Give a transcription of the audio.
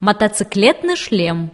мотоциклетный шлем.